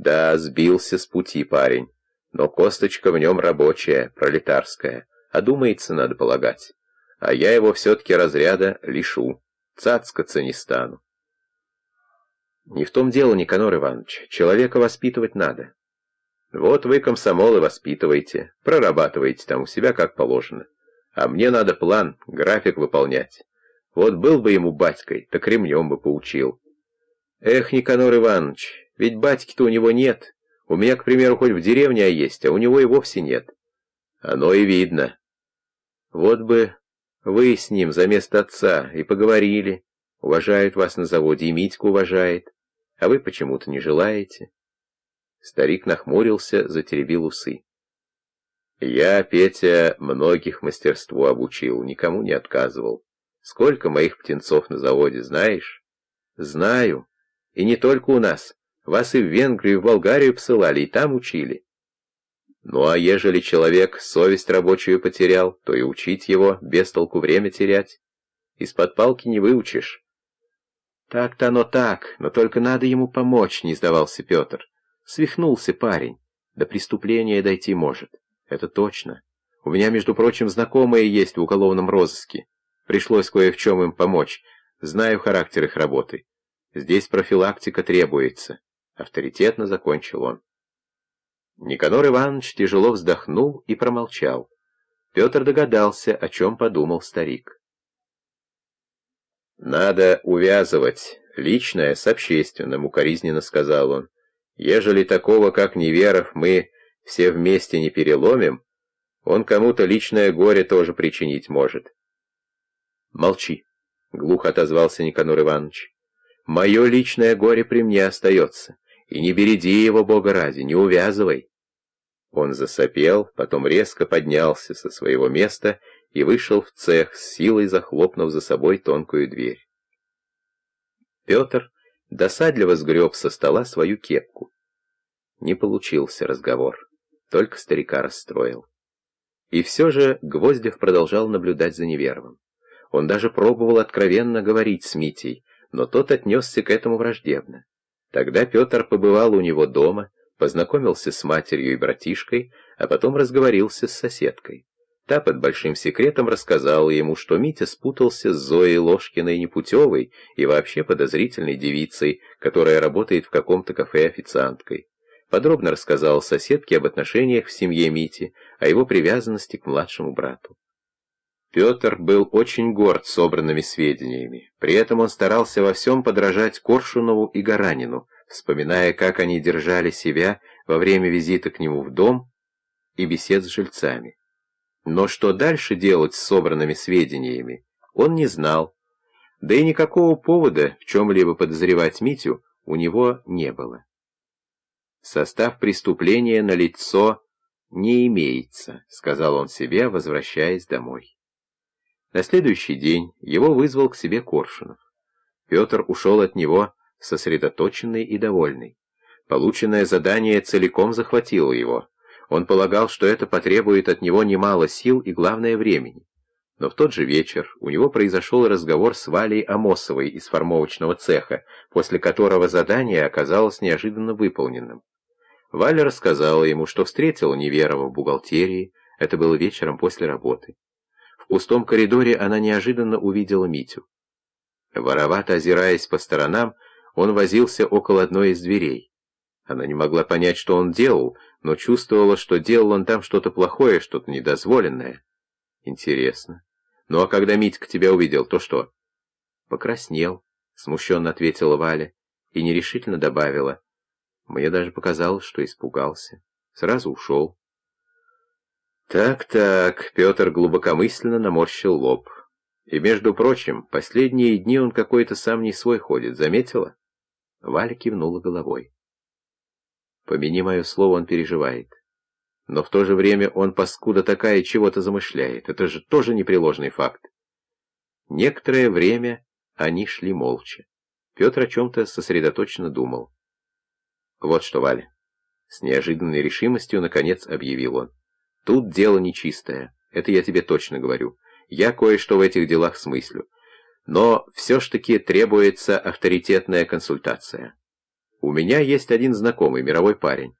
Да, сбился с пути парень, но косточка в нем рабочая, пролетарская, а думается, надо полагать. А я его все-таки разряда лишу, цацкаться не стану. Не в том дело, Никанор Иванович, человека воспитывать надо. Вот вы комсомолы воспитываете, прорабатываете там у себя как положено. А мне надо план, график выполнять. Вот был бы ему батькой, так ремнем бы поучил. Эх, Никанор Иванович, ведь батьки-то у него нет. У меня, к примеру, хоть в деревне есть, а у него и вовсе нет. Оно и видно. Вот бы вы с ним за место отца и поговорили. Уважают вас на заводе, и Митька уважает. А вы почему-то не желаете. Старик нахмурился, затеребил усы. Я, Петя, многих мастерству обучил, никому не отказывал. Сколько моих птенцов на заводе, знаешь? Знаю. И не только у нас. Вас и в Венгрию, и в Болгарию посылали, и там учили. Ну а ежели человек совесть рабочую потерял, то и учить его, без толку время терять. Из-под палки не выучишь. Так-то оно так, но только надо ему помочь, не сдавался Петр. Свихнулся парень. До преступления дойти может. Это точно. У меня, между прочим, знакомые есть в уголовном розыске. Пришлось кое в чем им помочь. Знаю характер их работы. Здесь профилактика требуется. Авторитетно закончил он. Никанор Иванович тяжело вздохнул и промолчал. Петр догадался, о чем подумал старик. «Надо увязывать личное с общественным», — укоризненно сказал он. Ежели такого, как Неверов, мы все вместе не переломим, он кому-то личное горе тоже причинить может. Молчи, — глухо отозвался Никанор Иванович. Мое личное горе при мне остается, и не береди его, Бога ради, не увязывай. Он засопел, потом резко поднялся со своего места и вышел в цех, с силой захлопнув за собой тонкую дверь. Петр досадливо сгреб со стола свою кепку. Не получился разговор, только старика расстроил. И все же Гвоздев продолжал наблюдать за Неверовым. Он даже пробовал откровенно говорить с Митей, но тот отнесся к этому враждебно. Тогда Петр побывал у него дома, познакомился с матерью и братишкой, а потом разговорился с соседкой. Та под большим секретом рассказала ему, что Митя спутался с Зоей Ложкиной непутевой и вообще подозрительной девицей, которая работает в каком-то кафе официанткой. Подробно рассказал соседке об отношениях в семье Мити, о его привязанности к младшему брату. Петр был очень горд собранными сведениями. При этом он старался во всем подражать Коршунову и Гаранину, вспоминая, как они держали себя во время визита к нему в дом и бесед с жильцами. Но что дальше делать с собранными сведениями, он не знал. Да и никакого повода в чем-либо подозревать Митю у него не было. Состав преступления на лицо не имеется, сказал он себе, возвращаясь домой. На следующий день его вызвал к себе Коршунов. Петр ушел от него сосредоточенный и довольный. Полученное задание целиком захватило его. Он полагал, что это потребует от него немало сил и, главное, времени. Но в тот же вечер у него произошел разговор с Валей Амосовой из формовочного цеха, после которого задание оказалось неожиданно выполненным. Валя рассказала ему, что встретила Неверова в бухгалтерии, это было вечером после работы. В пустом коридоре она неожиданно увидела Митю. Воровато озираясь по сторонам, он возился около одной из дверей. Она не могла понять, что он делал, но чувствовала, что делал он там что-то плохое, что-то недозволенное. Интересно. Ну а когда Митька тебя увидел, то что? Покраснел, смущенно ответила Валя и нерешительно добавила. Мне даже показалось, что испугался. Сразу ушел. Так-так, Петр глубокомысленно наморщил лоб. И, между прочим, последние дни он какой-то сам не свой ходит, заметила? Валя кивнула головой. Помяни мое слово, он переживает. Но в то же время он, паскуда такая, чего-то замышляет. Это же тоже непреложный факт. Некоторое время они шли молча. Петр о чем-то сосредоточенно думал. Вот что, Валя. С неожиданной решимостью, наконец, объявил он. Тут дело нечистое. Это я тебе точно говорю. Я кое-что в этих делах смыслю. Но все ж таки требуется авторитетная консультация. У меня есть один знакомый, мировой парень.